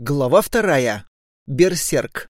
Глава вторая. Берсерк.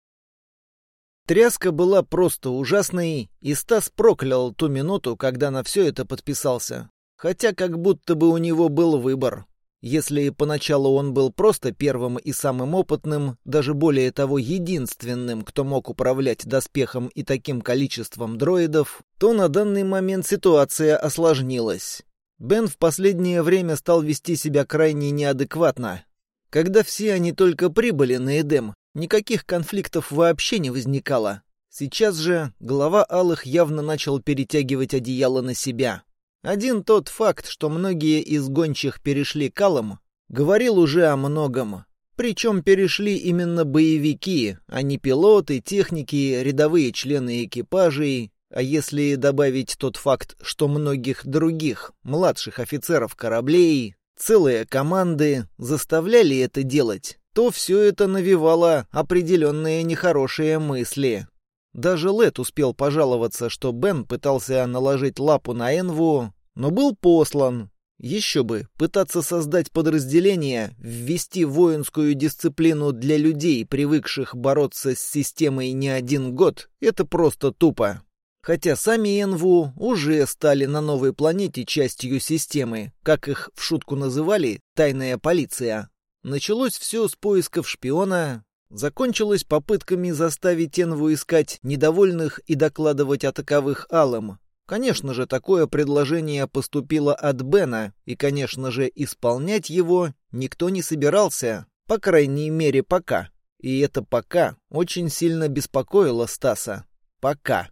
Тряска была просто ужасной, и Стас проклял ту минуту, когда на все это подписался. Хотя как будто бы у него был выбор. Если поначалу он был просто первым и самым опытным, даже более того единственным, кто мог управлять доспехом и таким количеством дроидов, то на данный момент ситуация осложнилась. Бен в последнее время стал вести себя крайне неадекватно, когда все они только прибыли на Эдем, никаких конфликтов вообще не возникало. Сейчас же глава Алых явно начал перетягивать одеяло на себя. Один тот факт, что многие из гончих перешли к Алым, говорил уже о многом. Причем перешли именно боевики, а не пилоты, техники, рядовые члены экипажей, а если добавить тот факт, что многих других, младших офицеров кораблей, целые команды заставляли это делать, то все это навевало определенные нехорошие мысли. Даже Лет успел пожаловаться, что Бен пытался наложить лапу на Энву, но был послан. Еще бы, пытаться создать подразделение, ввести воинскую дисциплину для людей, привыкших бороться с системой не один год, это просто тупо. Хотя сами Энву уже стали на новой планете частью системы, как их в шутку называли «тайная полиция». Началось все с поисков шпиона, закончилось попытками заставить Энву искать недовольных и докладывать о таковых Алым. Конечно же, такое предложение поступило от Бена, и, конечно же, исполнять его никто не собирался, по крайней мере, пока. И это «пока» очень сильно беспокоило Стаса. «Пока».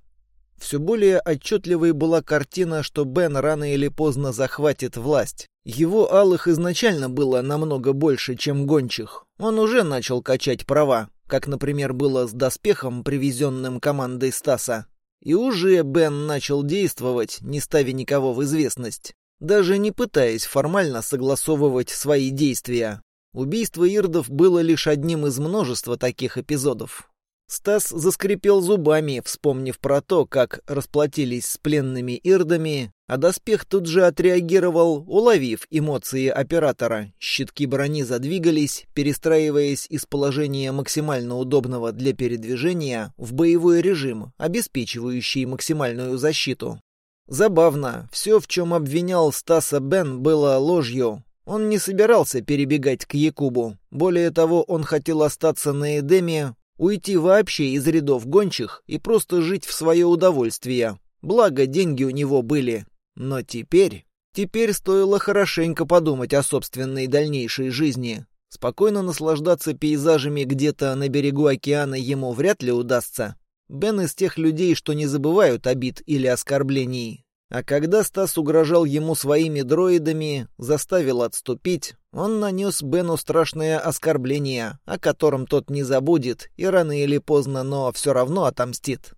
Все более отчетливой была картина, что Бен рано или поздно захватит власть. Его алых изначально было намного больше, чем гончих. Он уже начал качать права, как, например, было с доспехом, привезенным командой Стаса. И уже Бен начал действовать, не ставя никого в известность, даже не пытаясь формально согласовывать свои действия. Убийство ирдов было лишь одним из множества таких эпизодов. Стас заскрипел зубами, вспомнив про то, как расплатились с пленными ирдами, а доспех тут же отреагировал, уловив эмоции оператора. Щитки брони задвигались, перестраиваясь из положения максимально удобного для передвижения в боевой режим, обеспечивающий максимальную защиту. Забавно, все, в чем обвинял Стаса Бен, было ложью. Он не собирался перебегать к Якубу. Более того, он хотел остаться на Эдеме, Уйти вообще из рядов гончих и просто жить в свое удовольствие. Благо, деньги у него были. Но теперь... Теперь стоило хорошенько подумать о собственной дальнейшей жизни. Спокойно наслаждаться пейзажами где-то на берегу океана ему вряд ли удастся. Бен из тех людей, что не забывают обид или оскорблений. А когда Стас угрожал ему своими дроидами, заставил отступить, он нанес Бену страшное оскорбление, о котором тот не забудет и рано или поздно, но все равно отомстит.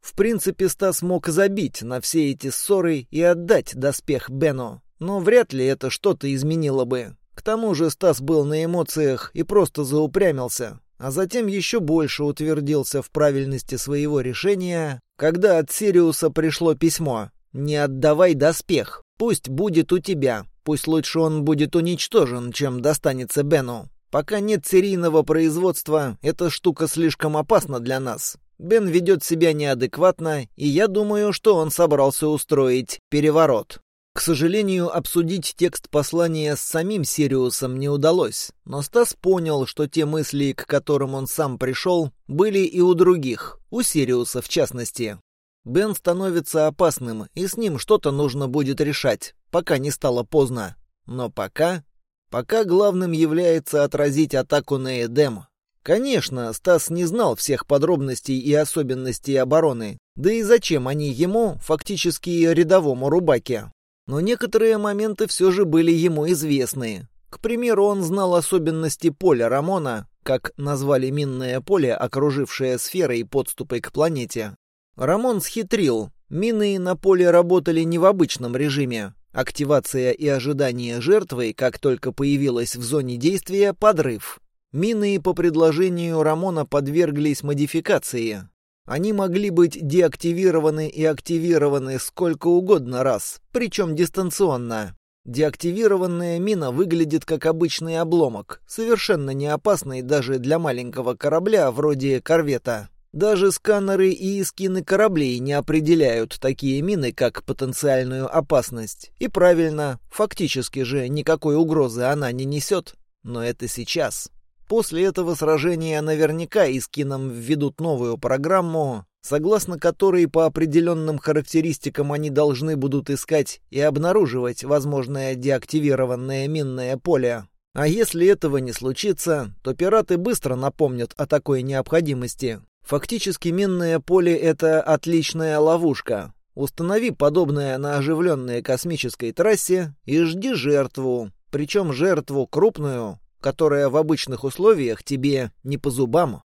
В принципе, Стас мог забить на все эти ссоры и отдать доспех Бену, но вряд ли это что-то изменило бы. К тому же Стас был на эмоциях и просто заупрямился, а затем еще больше утвердился в правильности своего решения, когда от Сириуса пришло письмо, не отдавай доспех. Пусть будет у тебя. Пусть лучше он будет уничтожен, чем достанется Бену. Пока нет серийного производства, эта штука слишком опасна для нас. Бен ведет себя неадекватно, и я думаю, что он собрался устроить переворот. К сожалению, обсудить текст послания с самим Сириусом не удалось, но Стас понял, что те мысли, к которым он сам пришел, были и у других, у Сириуса в частности. Бен становится опасным, и с ним что-то нужно будет решать, пока не стало поздно. Но пока... Пока главным является отразить атаку на Эдем. Конечно, Стас не знал всех подробностей и особенностей обороны, да и зачем они ему, фактически рядовому рубаке. Но некоторые моменты все же были ему известны. К примеру, он знал особенности поля Рамона, как назвали минное поле, окружившее сферой подступы к планете. Рамон схитрил. Мины на поле работали не в обычном режиме. Активация и ожидание жертвы, как только появилась в зоне действия, подрыв. Мины по предложению Рамона подверглись модификации. Они могли быть деактивированы и активированы сколько угодно раз, причем дистанционно. Деактивированная мина выглядит как обычный обломок, совершенно не опасный даже для маленького корабля вроде корвета. Даже сканеры и скины кораблей не определяют такие мины как потенциальную опасность. И правильно, фактически же никакой угрозы она не несет. Но это сейчас. После этого сражения наверняка Искинам введут новую программу, согласно которой по определенным характеристикам они должны будут искать и обнаруживать возможное деактивированное минное поле. А если этого не случится, то пираты быстро напомнят о такой необходимости. Фактически минное поле — это отличная ловушка. Установи подобное на оживленной космической трассе и жди жертву, причем жертву крупную, которая в обычных условиях тебе не по зубам.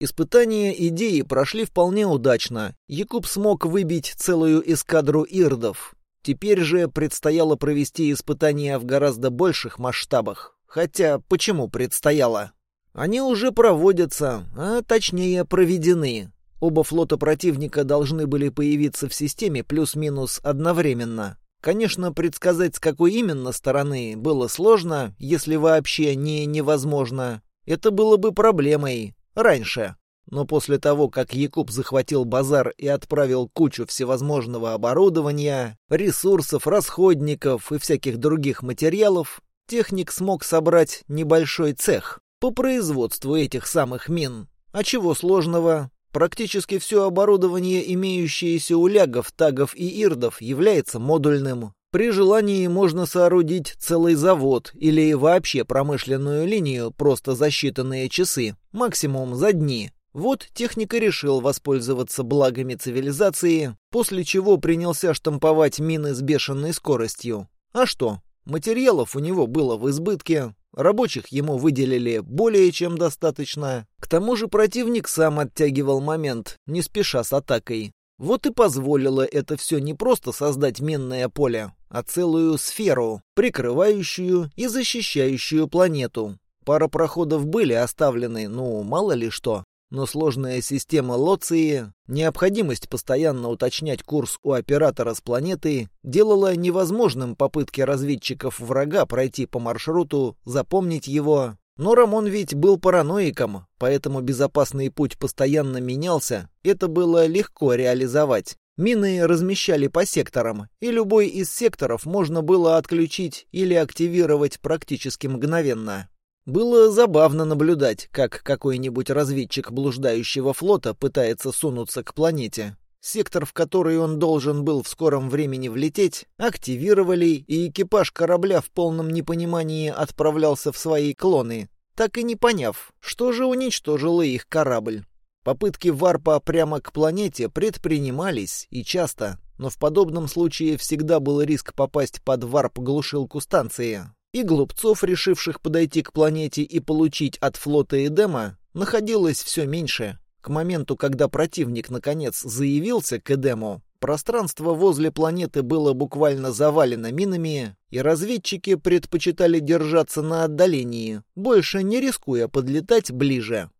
Испытания идеи прошли вполне удачно. Якуб смог выбить целую эскадру ирдов. Теперь же предстояло провести испытания в гораздо больших масштабах. Хотя, почему предстояло? Они уже проводятся, а точнее проведены. Оба флота противника должны были появиться в системе плюс-минус одновременно. Конечно, предсказать, с какой именно стороны, было сложно, если вообще не невозможно. Это было бы проблемой. Раньше. Но после того, как Якуб захватил базар и отправил кучу всевозможного оборудования, ресурсов, расходников и всяких других материалов, техник смог собрать небольшой цех по производству этих самых мин. А чего сложного? Практически все оборудование, имеющееся у лягов, тагов и ирдов, является модульным. При желании можно соорудить целый завод или вообще промышленную линию просто за считанные часы, максимум за дни. Вот техника решил воспользоваться благами цивилизации, после чего принялся штамповать мины с бешеной скоростью. А что? Материалов у него было в избытке, Рабочих ему выделили более чем достаточно. К тому же противник сам оттягивал момент, не спеша с атакой. Вот и позволило это все не просто создать минное поле, а целую сферу, прикрывающую и защищающую планету. Пара проходов были оставлены, ну, мало ли что но сложная система лоции, необходимость постоянно уточнять курс у оператора с планеты делала невозможным попытки разведчиков врага пройти по маршруту, запомнить его. Но Рамон ведь был параноиком, поэтому безопасный путь постоянно менялся, это было легко реализовать. Мины размещали по секторам, и любой из секторов можно было отключить или активировать практически мгновенно. Было забавно наблюдать, как какой-нибудь разведчик блуждающего флота пытается сунуться к планете. Сектор, в который он должен был в скором времени влететь, активировали, и экипаж корабля в полном непонимании отправлялся в свои клоны, так и не поняв, что же уничтожило их корабль. Попытки варпа прямо к планете предпринимались, и часто, но в подобном случае всегда был риск попасть под варп-глушилку станции и глупцов, решивших подойти к планете и получить от флота Эдема, находилось все меньше. К моменту, когда противник наконец заявился к Эдему, пространство возле планеты было буквально завалено минами, и разведчики предпочитали держаться на отдалении, больше не рискуя подлетать ближе.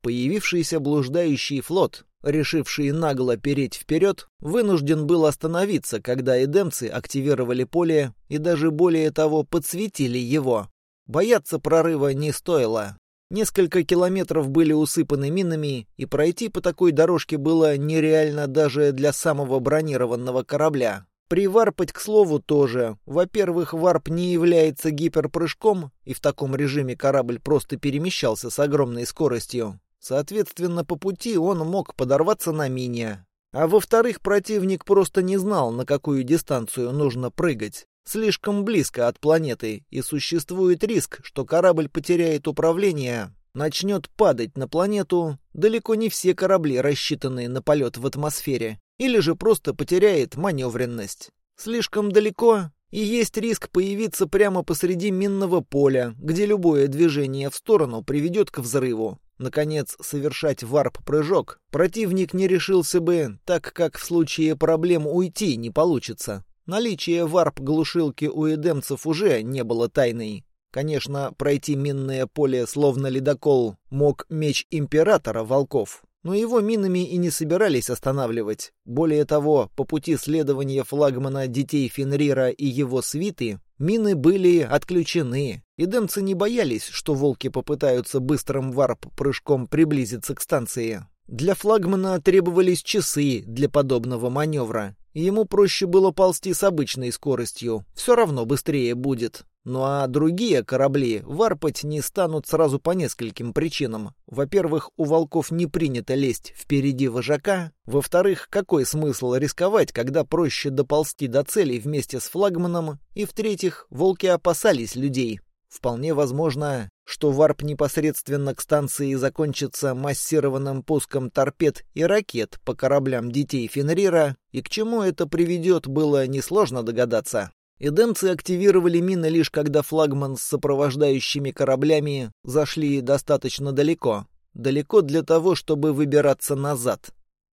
Появившийся блуждающий флот решивший нагло переть вперед, вынужден был остановиться, когда эдемцы активировали поле и даже более того подсветили его. Бояться прорыва не стоило. Несколько километров были усыпаны минами, и пройти по такой дорожке было нереально даже для самого бронированного корабля. Приварпать, к слову, тоже. Во-первых, варп не является гиперпрыжком, и в таком режиме корабль просто перемещался с огромной скоростью. Соответственно, по пути он мог подорваться на мине. А во-вторых, противник просто не знал, на какую дистанцию нужно прыгать. Слишком близко от планеты, и существует риск, что корабль потеряет управление, начнет падать на планету, далеко не все корабли рассчитаны на полет в атмосфере, или же просто потеряет маневренность. Слишком далеко, и есть риск появиться прямо посреди минного поля, где любое движение в сторону приведет к взрыву. Наконец, совершать варп-прыжок противник не решился бы, так как в случае проблем уйти не получится. Наличие варп-глушилки у эдемцев уже не было тайной. Конечно, пройти минное поле словно ледокол мог меч императора волков, но его минами и не собирались останавливать. Более того, по пути следования флагмана детей Фенрира и его свиты мины были отключены, и демцы не боялись, что волки попытаются быстрым варп-прыжком приблизиться к станции. Для флагмана требовались часы для подобного маневра, Ему проще было ползти с обычной скоростью, все равно быстрее будет. Ну а другие корабли варпать не станут сразу по нескольким причинам. Во-первых, у волков не принято лезть впереди вожака. Во-вторых, какой смысл рисковать, когда проще доползти до цели вместе с флагманом? И в-третьих, волки опасались людей. Вполне возможно, что варп непосредственно к станции закончится массированным пуском торпед и ракет по кораблям детей Фенрира, и к чему это приведет, было несложно догадаться. Эдемцы активировали мины лишь когда флагман с сопровождающими кораблями зашли достаточно далеко. Далеко для того, чтобы выбираться назад.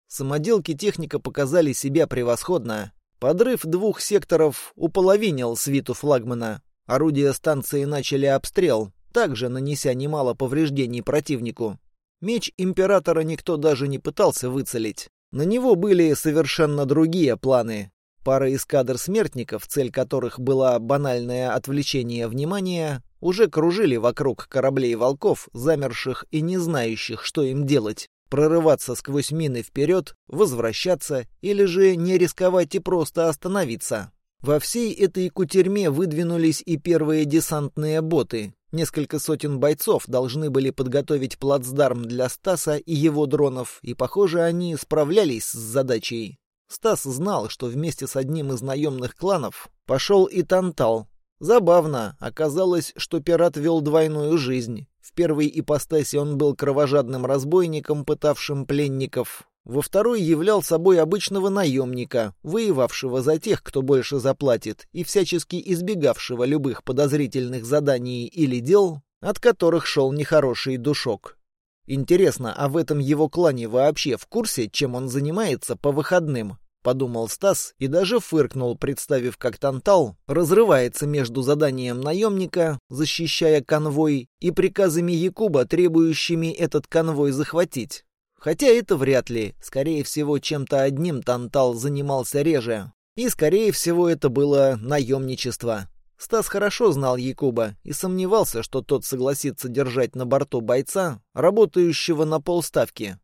Самоделки техника показали себя превосходно. Подрыв двух секторов уполовинил свиту флагмана, Орудия станции начали обстрел, также нанеся немало повреждений противнику. Меч императора никто даже не пытался выцелить. На него были совершенно другие планы. Пара эскадр смертников, цель которых была банальное отвлечение внимания, уже кружили вокруг кораблей волков, замерших и не знающих, что им делать. Прорываться сквозь мины вперед, возвращаться или же не рисковать и просто остановиться. Во всей этой кутерьме выдвинулись и первые десантные боты. Несколько сотен бойцов должны были подготовить плацдарм для Стаса и его дронов, и, похоже, они справлялись с задачей. Стас знал, что вместе с одним из наемных кланов пошел и Тантал. Забавно, оказалось, что пират вел двойную жизнь. В первой ипостаси он был кровожадным разбойником, пытавшим пленников, во второй являл собой обычного наемника, воевавшего за тех, кто больше заплатит, и всячески избегавшего любых подозрительных заданий или дел, от которых шел нехороший душок. Интересно, а в этом его клане вообще в курсе, чем он занимается по выходным? Подумал Стас и даже фыркнул, представив, как Тантал разрывается между заданием наемника, защищая конвой, и приказами Якуба, требующими этот конвой захватить. Хотя это вряд ли. Скорее всего, чем-то одним Тантал занимался реже. И, скорее всего, это было наемничество. Стас хорошо знал Якуба и сомневался, что тот согласится держать на борту бойца, работающего на полставки.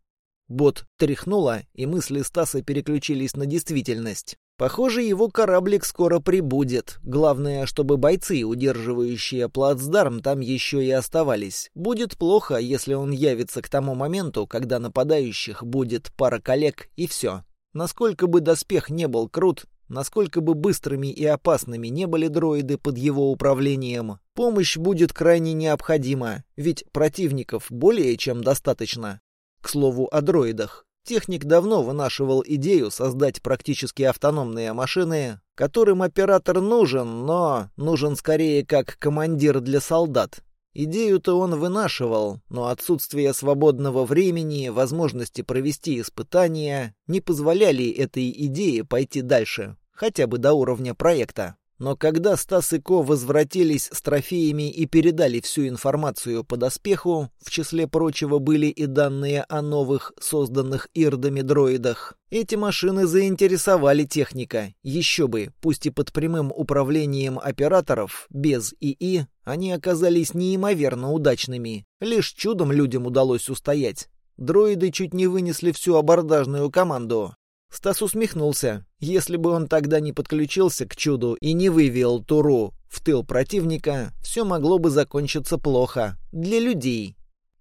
Бот тряхнуло, и мысли Стаса переключились на действительность. Похоже, его кораблик скоро прибудет. Главное, чтобы бойцы, удерживающие плацдарм, там еще и оставались. Будет плохо, если он явится к тому моменту, когда нападающих будет пара коллег, и все. Насколько бы доспех не был крут, насколько бы быстрыми и опасными не были дроиды под его управлением, помощь будет крайне необходима, ведь противников более чем достаточно. К слову о дроидах. Техник давно вынашивал идею создать практически автономные машины, которым оператор нужен, но нужен скорее как командир для солдат. Идею-то он вынашивал, но отсутствие свободного времени, возможности провести испытания не позволяли этой идее пойти дальше, хотя бы до уровня проекта. Но когда Стас и Ко возвратились с трофеями и передали всю информацию по доспеху, в числе прочего были и данные о новых, созданных ирдами дроидах, эти машины заинтересовали техника. Еще бы, пусть и под прямым управлением операторов, без ИИ, они оказались неимоверно удачными. Лишь чудом людям удалось устоять. Дроиды чуть не вынесли всю абордажную команду. Стас усмехнулся. Если бы он тогда не подключился к чуду и не вывел Туру в тыл противника, все могло бы закончиться плохо. Для людей.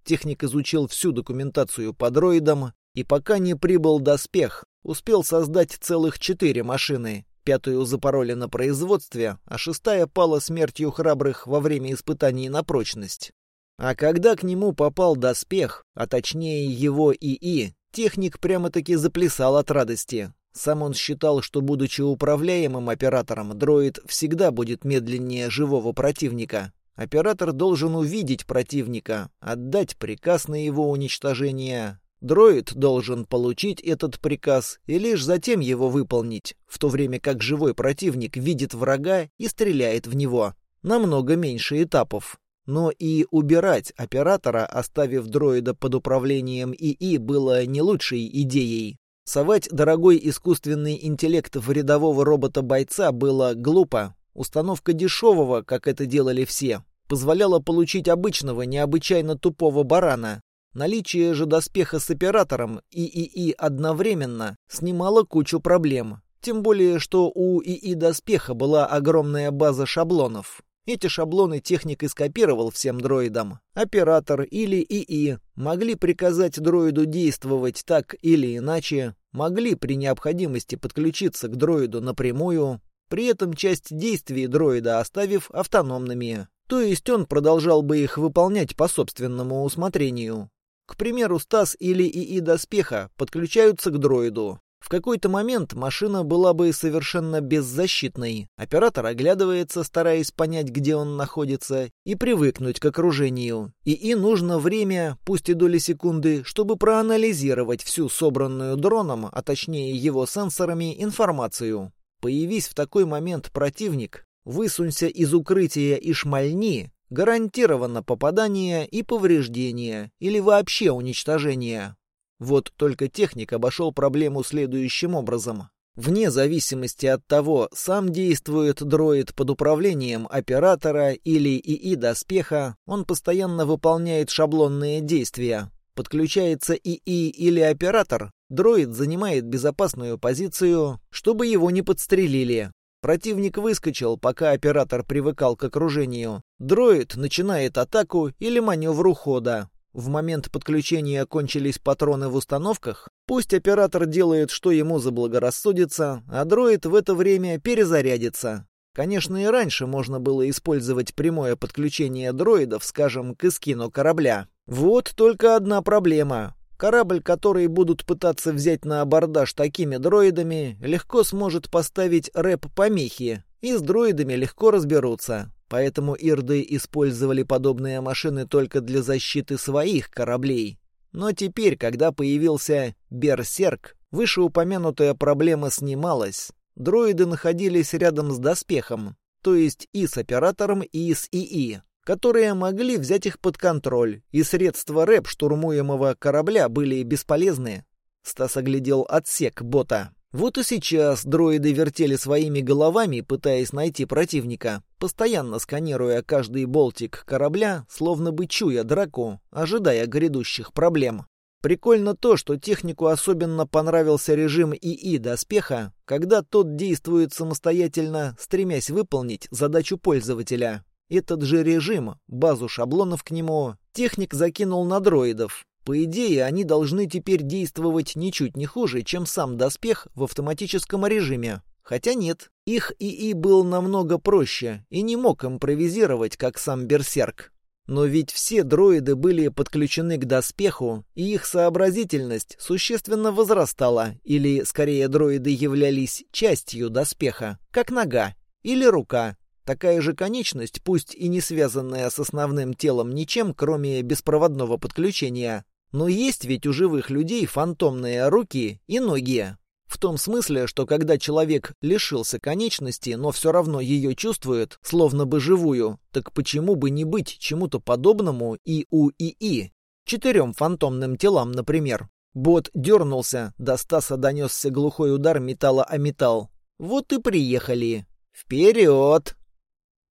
Техник изучил всю документацию по дроидам, и пока не прибыл доспех, успел создать целых четыре машины. Пятую запороли на производстве, а шестая пала смертью храбрых во время испытаний на прочность. А когда к нему попал доспех, а точнее его ИИ, Техник прямо-таки заплясал от радости. Сам он считал, что, будучи управляемым оператором, дроид всегда будет медленнее живого противника. Оператор должен увидеть противника, отдать приказ на его уничтожение. Дроид должен получить этот приказ и лишь затем его выполнить, в то время как живой противник видит врага и стреляет в него. Намного меньше этапов. Но и убирать оператора, оставив дроида под управлением ИИ, было не лучшей идеей. Совать дорогой искусственный интеллект в рядового робота-бойца было глупо. Установка дешевого, как это делали все, позволяла получить обычного, необычайно тупого барана. Наличие же доспеха с оператором и ИИ одновременно снимало кучу проблем. Тем более, что у ИИ доспеха была огромная база шаблонов. Эти шаблоны техник и скопировал всем дроидам. Оператор или ИИ могли приказать дроиду действовать так или иначе, могли при необходимости подключиться к дроиду напрямую, при этом часть действий дроида оставив автономными. То есть он продолжал бы их выполнять по собственному усмотрению. К примеру, Стас или ИИ доспеха подключаются к дроиду. В какой-то момент машина была бы совершенно беззащитной. Оператор оглядывается, стараясь понять, где он находится, и привыкнуть к окружению. И нужно время, пусть и доли секунды, чтобы проанализировать всю собранную дроном, а точнее его сенсорами, информацию. Появись в такой момент противник, высунься из укрытия и шмальни, гарантированно попадание и повреждение, или вообще уничтожение. Вот только техник обошел проблему следующим образом. Вне зависимости от того, сам действует дроид под управлением оператора или ИИ доспеха, он постоянно выполняет шаблонные действия. Подключается ИИ или оператор, дроид занимает безопасную позицию, чтобы его не подстрелили. Противник выскочил, пока оператор привыкал к окружению. Дроид начинает атаку или маневр ухода. В момент подключения кончились патроны в установках, пусть оператор делает, что ему заблагорассудится, а дроид в это время перезарядится. Конечно, и раньше можно было использовать прямое подключение дроидов, скажем, к эскину корабля. Вот только одна проблема. Корабль, который будут пытаться взять на абордаж такими дроидами, легко сможет поставить рэп-помехи, и с дроидами легко разберутся. Поэтому ирды использовали подобные машины только для защиты своих кораблей. Но теперь, когда появился «Берсерк», вышеупомянутая проблема снималась. Дроиды находились рядом с доспехом, то есть и с оператором, и с ИИ, которые могли взять их под контроль, и средства рэп штурмуемого корабля были бесполезны. Стас оглядел отсек бота. Вот и сейчас дроиды вертели своими головами, пытаясь найти противника, постоянно сканируя каждый болтик корабля, словно бы чуя драку, ожидая грядущих проблем. Прикольно то, что технику особенно понравился режим ИИ доспеха, когда тот действует самостоятельно, стремясь выполнить задачу пользователя. Этот же режим, базу шаблонов к нему, техник закинул на дроидов, по идее, они должны теперь действовать ничуть не хуже, чем сам доспех в автоматическом режиме. Хотя нет, их ИИ был намного проще и не мог импровизировать, как сам Берсерк. Но ведь все дроиды были подключены к доспеху, и их сообразительность существенно возрастала, или, скорее, дроиды являлись частью доспеха, как нога или рука. Такая же конечность, пусть и не связанная с основным телом ничем, кроме беспроводного подключения, но есть ведь у живых людей фантомные руки и ноги. В том смысле, что когда человек лишился конечности, но все равно ее чувствует, словно бы живую, так почему бы не быть чему-то подобному и у ИИ? Четырем фантомным телам, например. Бот дернулся, до Стаса донесся глухой удар металла о металл. Вот и приехали. Вперед!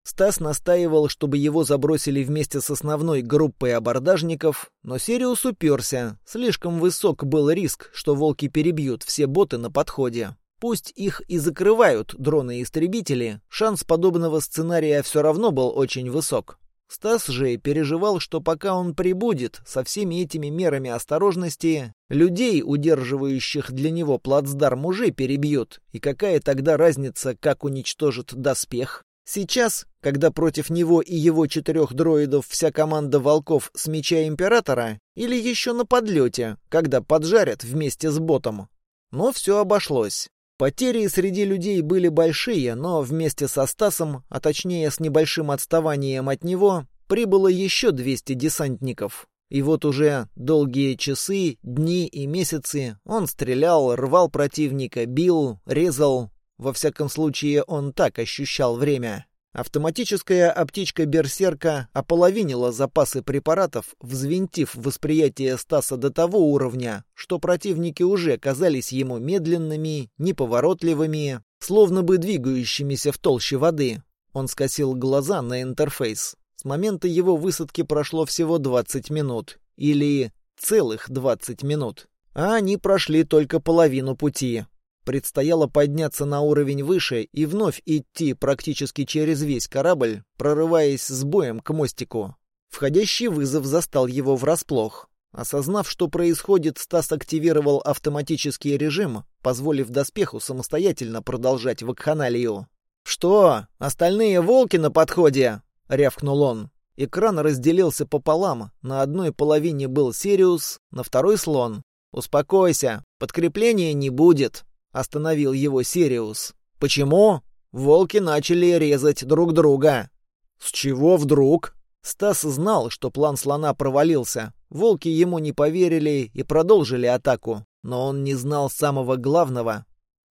Стас настаивал, чтобы его забросили вместе с основной группой абордажников, но Сириус уперся. Слишком высок был риск, что волки перебьют все боты на подходе. Пусть их и закрывают дроны-истребители, шанс подобного сценария все равно был очень высок. Стас же переживал, что пока он прибудет со всеми этими мерами осторожности, людей, удерживающих для него плацдарм, уже перебьют. И какая тогда разница, как уничтожит доспех? Сейчас, когда против него и его четырех дроидов вся команда волков с меча Императора, или еще на подлете, когда поджарят вместе с ботом. Но все обошлось. Потери среди людей были большие, но вместе со Стасом, а точнее с небольшим отставанием от него, прибыло еще 200 десантников. И вот уже долгие часы, дни и месяцы он стрелял, рвал противника, бил, резал, во всяком случае, он так ощущал время. Автоматическая аптечка Берсерка ополовинила запасы препаратов, взвинтив восприятие Стаса до того уровня, что противники уже казались ему медленными, неповоротливыми, словно бы двигающимися в толще воды. Он скосил глаза на интерфейс. С момента его высадки прошло всего 20 минут. Или целых 20 минут. А они прошли только половину пути. Предстояло подняться на уровень выше и вновь идти практически через весь корабль, прорываясь с боем к мостику. Входящий вызов застал его врасплох. Осознав, что происходит, Стас активировал автоматический режим, позволив доспеху самостоятельно продолжать вакханалию. «Что? Остальные волки на подходе?» — рявкнул он. Экран разделился пополам. На одной половине был Сириус, на второй — слон. «Успокойся, подкрепления не будет», Остановил его Сириус. «Почему?» Волки начали резать друг друга. «С чего вдруг?» Стас знал, что план слона провалился. Волки ему не поверили и продолжили атаку. Но он не знал самого главного.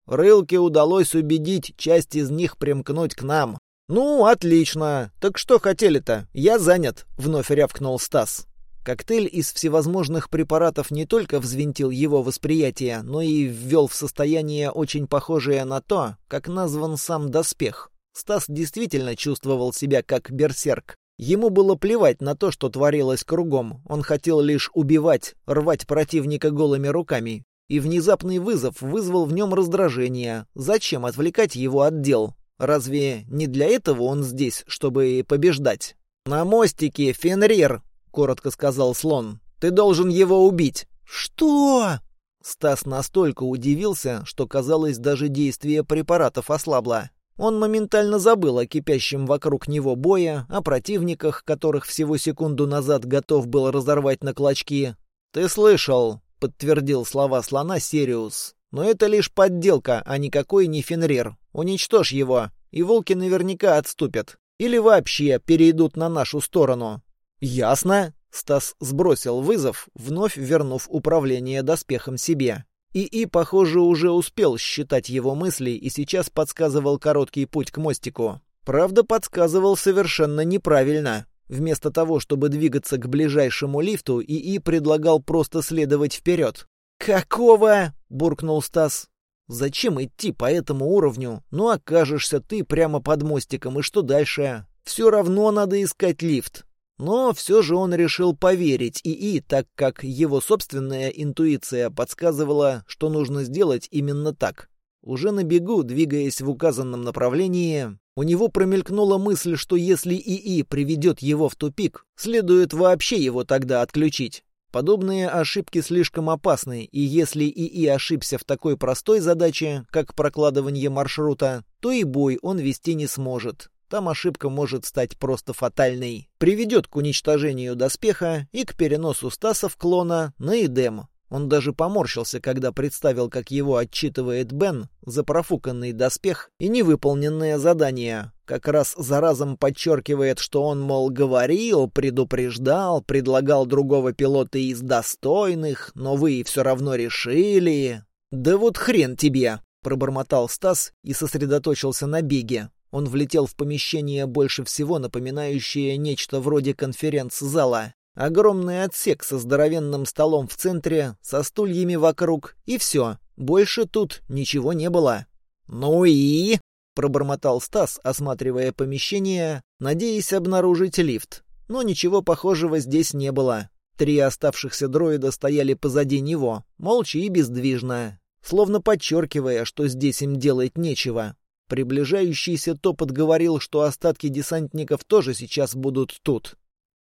Рылке удалось убедить часть из них примкнуть к нам. «Ну, отлично. Так что хотели-то? Я занят», — вновь рявкнул Стас. Коктейль из всевозможных препаратов не только взвинтил его восприятие, но и ввел в состояние очень похожее на то, как назван сам доспех. Стас действительно чувствовал себя как берсерк. Ему было плевать на то, что творилось кругом. Он хотел лишь убивать, рвать противника голыми руками. И внезапный вызов вызвал в нем раздражение. Зачем отвлекать его от дел? Разве не для этого он здесь, чтобы побеждать? «На мостике, Фенрир!» Коротко сказал слон. «Ты должен его убить!» «Что?» Стас настолько удивился, что, казалось, даже действие препаратов ослабло. Он моментально забыл о кипящем вокруг него боя, о противниках, которых всего секунду назад готов был разорвать на клочки. «Ты слышал», — подтвердил слова слона Сириус. «Но это лишь подделка, а никакой не Фенрир. Уничтожь его, и волки наверняка отступят. Или вообще перейдут на нашу сторону. «Ясно». Стас сбросил вызов, вновь вернув управление доспехом себе. ИИ, похоже, уже успел считать его мысли и сейчас подсказывал короткий путь к мостику. Правда, подсказывал совершенно неправильно. Вместо того, чтобы двигаться к ближайшему лифту, ИИ предлагал просто следовать вперед. «Какого?» — буркнул Стас. «Зачем идти по этому уровню? Ну, окажешься ты прямо под мостиком, и что дальше? Все равно надо искать лифт. Но все же он решил поверить ИИ, так как его собственная интуиция подсказывала, что нужно сделать именно так. Уже на бегу, двигаясь в указанном направлении, у него промелькнула мысль, что если ИИ приведет его в тупик, следует вообще его тогда отключить. Подобные ошибки слишком опасны, и если ИИ ошибся в такой простой задаче, как прокладывание маршрута, то и бой он вести не сможет. Там ошибка может стать просто фатальной. Приведет к уничтожению доспеха и к переносу Стасов клона на Эдем. Он даже поморщился, когда представил, как его отчитывает Бен за профуканный доспех и невыполненное задание. Как раз за разом подчеркивает, что он, мол, говорил, предупреждал, предлагал другого пилота из достойных, но вы все равно решили. «Да вот хрен тебе!» — пробормотал Стас и сосредоточился на беге. Он влетел в помещение, больше всего напоминающее нечто вроде конференц-зала. Огромный отсек со здоровенным столом в центре, со стульями вокруг, и все. Больше тут ничего не было. «Ну и?» — пробормотал Стас, осматривая помещение, надеясь обнаружить лифт. Но ничего похожего здесь не было. Три оставшихся дроида стояли позади него, молча и бездвижно, словно подчеркивая, что здесь им делать нечего. Приближающийся топот говорил, что остатки десантников тоже сейчас будут тут.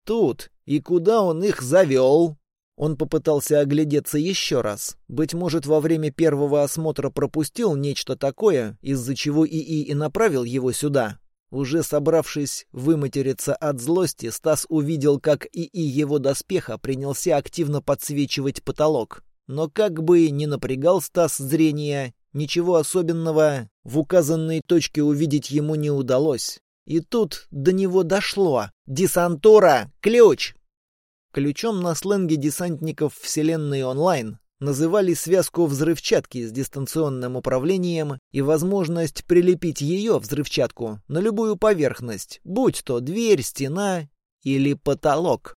Тут. И куда он их завел? Он попытался оглядеться еще раз. Быть может, во время первого осмотра пропустил нечто такое, из-за чего ИИ и направил его сюда. Уже собравшись выматериться от злости, Стас увидел, как ИИ его доспеха принялся активно подсвечивать потолок. Но как бы ни напрягал Стас зрение, Ничего особенного в указанной точке увидеть ему не удалось. И тут до него дошло. «Десантура! Ключ!» Ключом на сленге десантников Вселенной онлайн Называли связку взрывчатки с дистанционным управлением и возможность прилепить ее, взрывчатку, на любую поверхность, будь то дверь, стена или потолок.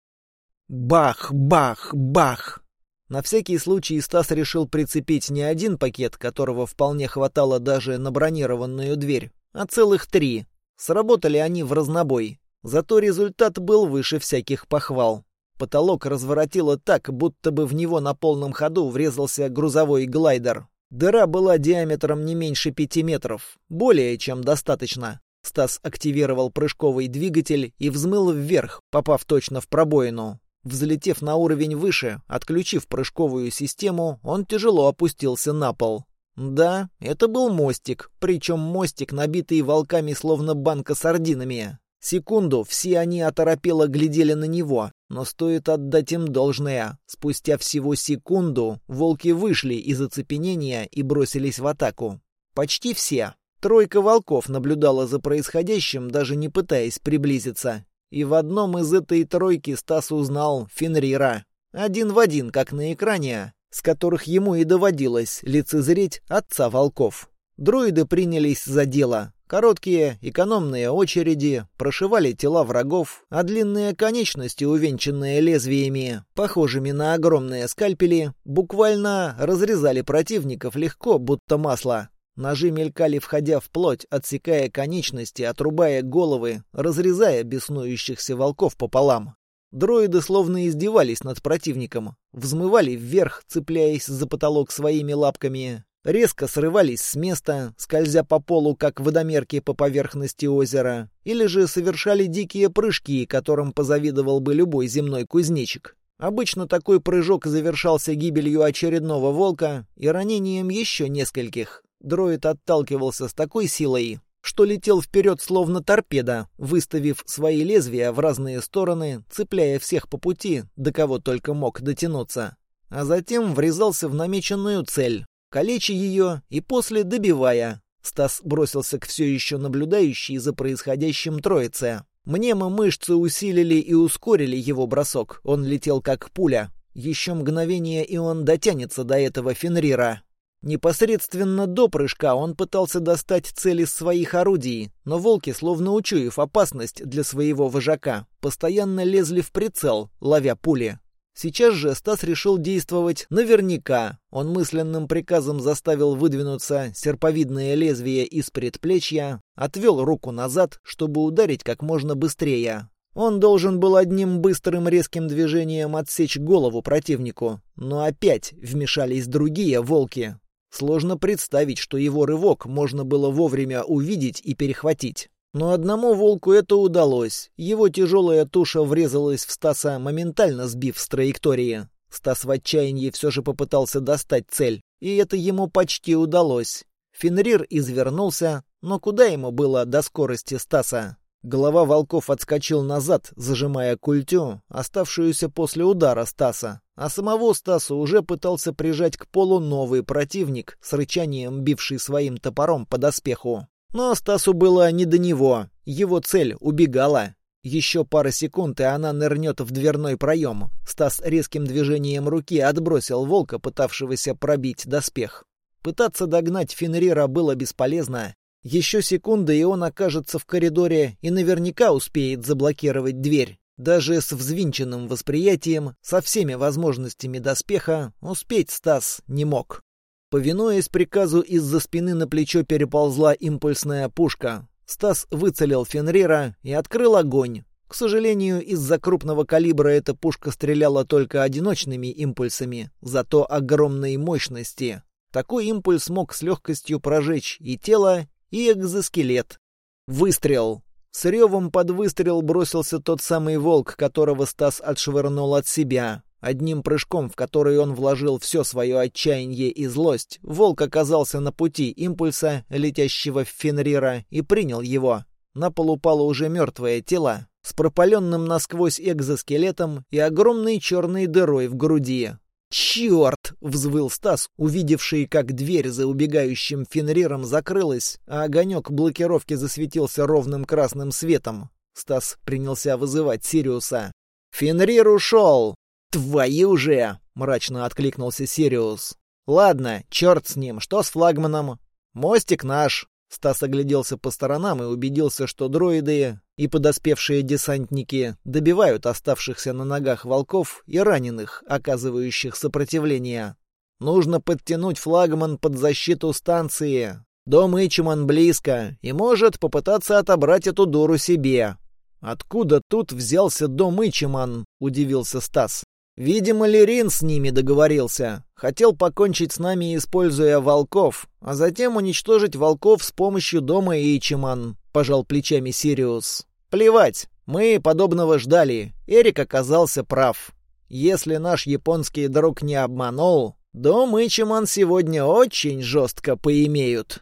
Бах, бах, бах! На всякий случай Стас решил прицепить не один пакет, которого вполне хватало даже на бронированную дверь, а целых три. Сработали они в разнобой. Зато результат был выше всяких похвал. Потолок разворотило так, будто бы в него на полном ходу врезался грузовой глайдер. Дыра была диаметром не меньше пяти метров. Более чем достаточно. Стас активировал прыжковый двигатель и взмыл вверх, попав точно в пробоину. Взлетев на уровень выше, отключив прыжковую систему, он тяжело опустился на пол. Да, это был мостик, причем мостик, набитый волками словно банка сардинами. Секунду все они оторопело глядели на него, но стоит отдать им должное. Спустя всего секунду волки вышли из оцепенения и бросились в атаку. Почти все. Тройка волков наблюдала за происходящим, даже не пытаясь приблизиться. И в одном из этой тройки Стас узнал Фенрира. Один в один, как на экране, с которых ему и доводилось лицезреть отца волков. Дроиды принялись за дело. Короткие, экономные очереди прошивали тела врагов, а длинные конечности, увенчанные лезвиями, похожими на огромные скальпели, буквально разрезали противников легко, будто масло. Ножи мелькали, входя в плоть, отсекая конечности, отрубая головы, разрезая беснующихся волков пополам. Дроиды словно издевались над противником, взмывали вверх, цепляясь за потолок своими лапками, резко срывались с места, скользя по полу, как водомерки по поверхности озера, или же совершали дикие прыжки, которым позавидовал бы любой земной кузнечик. Обычно такой прыжок завершался гибелью очередного волка и ранением еще нескольких, Дроид отталкивался с такой силой, что летел вперед словно торпеда, выставив свои лезвия в разные стороны, цепляя всех по пути, до кого только мог дотянуться. А затем врезался в намеченную цель, калеча ее и после добивая. Стас бросился к все еще наблюдающей за происходящим троице. Мнемо мышцы усилили и ускорили его бросок. Он летел как пуля. Еще мгновение, и он дотянется до этого Фенрира. Непосредственно до прыжка он пытался достать цель из своих орудий, но волки, словно учуяв опасность для своего вожака, постоянно лезли в прицел, ловя пули. Сейчас же Стас решил действовать наверняка. Он мысленным приказом заставил выдвинуться серповидное лезвие из предплечья, отвел руку назад, чтобы ударить как можно быстрее. Он должен был одним быстрым резким движением отсечь голову противнику, но опять вмешались другие волки. Сложно представить, что его рывок можно было вовремя увидеть и перехватить. Но одному волку это удалось. Его тяжелая туша врезалась в Стаса, моментально сбив с траектории. Стас в отчаянии все же попытался достать цель, и это ему почти удалось. Фенрир извернулся, но куда ему было до скорости Стаса? Голова волков отскочил назад, зажимая культю, оставшуюся после удара Стаса. А самого Стаса уже пытался прижать к полу новый противник, с рычанием бивший своим топором по доспеху. Но Стасу было не до него. Его цель убегала. Еще пара секунд, и она нырнет в дверной проем. Стас резким движением руки отбросил волка, пытавшегося пробить доспех. Пытаться догнать Фенрира было бесполезно. Еще секунда, и он окажется в коридоре и наверняка успеет заблокировать дверь. Даже с взвинченным восприятием, со всеми возможностями доспеха, успеть Стас не мог. Повинуясь приказу, из-за спины на плечо переползла импульсная пушка. Стас выцелил Фенрира и открыл огонь. К сожалению, из-за крупного калибра эта пушка стреляла только одиночными импульсами, зато огромной мощности. Такой импульс мог с легкостью прожечь и тело, и экзоскелет. Выстрел. С ревом под выстрел бросился тот самый волк, которого Стас отшвырнул от себя. Одним прыжком, в который он вложил все свое отчаяние и злость, волк оказался на пути импульса, летящего в Фенрира, и принял его. На пол упало уже мертвое тело, с пропаленным насквозь экзоскелетом и огромной черной дырой в груди. «Черт!» — взвыл Стас, увидевший, как дверь за убегающим Фенриром закрылась, а огонек блокировки засветился ровным красным светом. Стас принялся вызывать Сириуса. «Фенрир ушел!» «Твою же!» — мрачно откликнулся Сириус. «Ладно, черт с ним, что с флагманом? Мостик наш!» Стас огляделся по сторонам и убедился, что дроиды и подоспевшие десантники добивают оставшихся на ногах волков и раненых, оказывающих сопротивление. Нужно подтянуть флагман под защиту станции. Дом Ичиман близко и может попытаться отобрать эту дуру себе. «Откуда тут взялся дом Ичиман?» — удивился Стас. «Видимо, Лерин с ними договорился. Хотел покончить с нами, используя волков, а затем уничтожить волков с помощью дома Ичиман», — пожал плечами Сириус. «Плевать, мы подобного ждали. Эрик оказался прав. Если наш японский друг не обманул, дом Ичиман сегодня очень жестко поимеют».